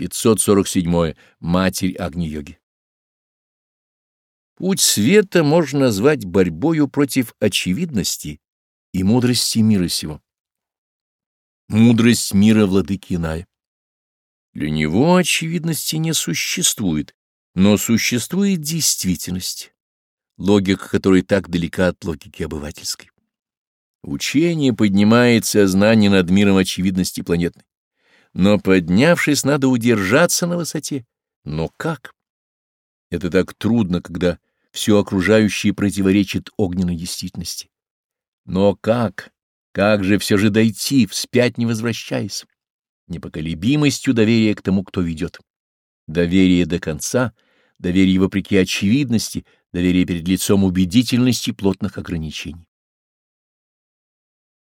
547. Матерь Агни-йоги. Путь света можно назвать борьбою против очевидности и мудрости мира сего. Мудрость мира владыки Най Для него очевидности не существует, но существует действительность, логика которой так далека от логики обывательской. Учение поднимает сознание над миром очевидности планетной но, поднявшись, надо удержаться на высоте. Но как? Это так трудно, когда все окружающее противоречит огненной действительности. Но как? Как же все же дойти, вспять не возвращаясь? Непоколебимостью доверия к тому, кто ведет. Доверие до конца, доверие вопреки очевидности, доверие перед лицом убедительности плотных ограничений.